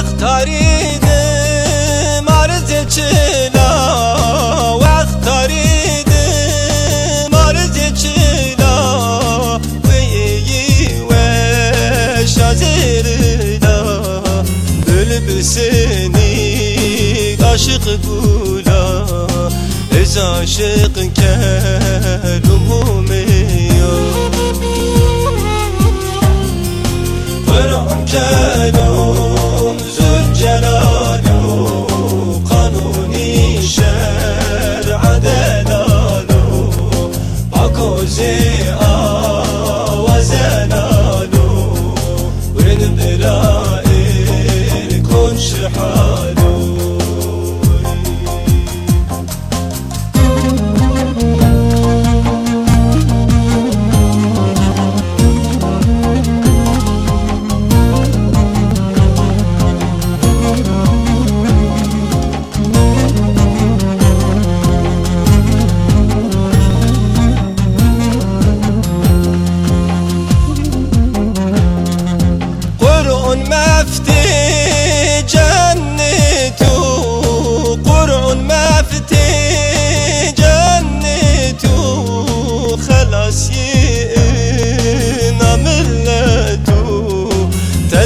واختار ايد مرز الجلا واختار ايد مرز الجلا ويي وش ازرلا بلبسني عاشق قولا از عاشق كلمه hoje.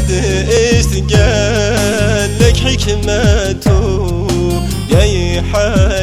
قديش تقال لك حكمته يا حد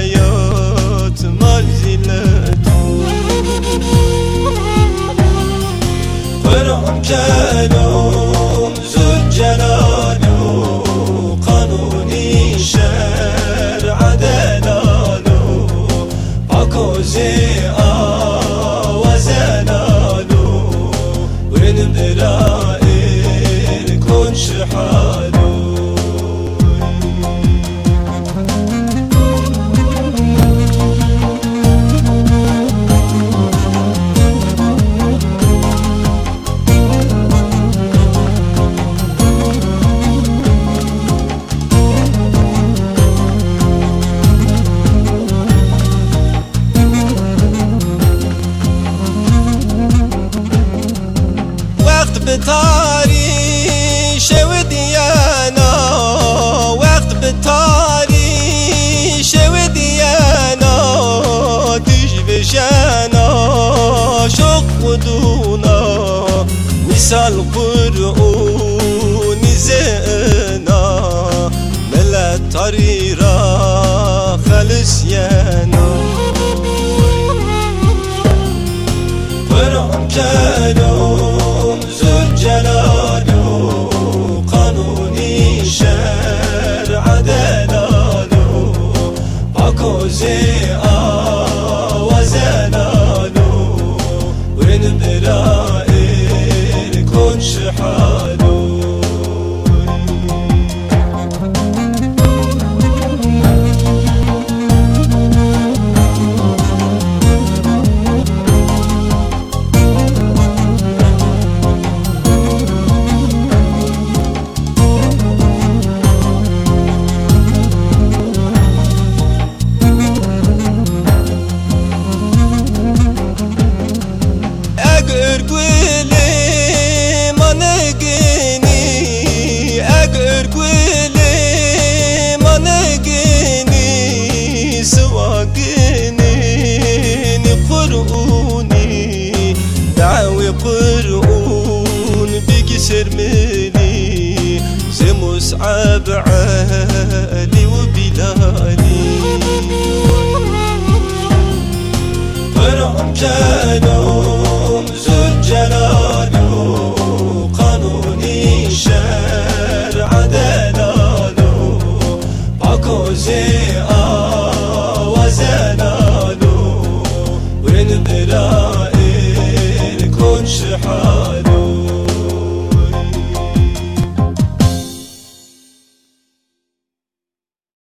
misal Kur'un izena Mele tarira halis yena. Kur'an kelam zül celalu Kanuni şer'a delalu Pakozi ah شحال تسعى بعالي وبلالي. فرعون كانوا زوج جلاله قانوني شرع دلاله باكو زي وزلاله وين برائي كون شحاله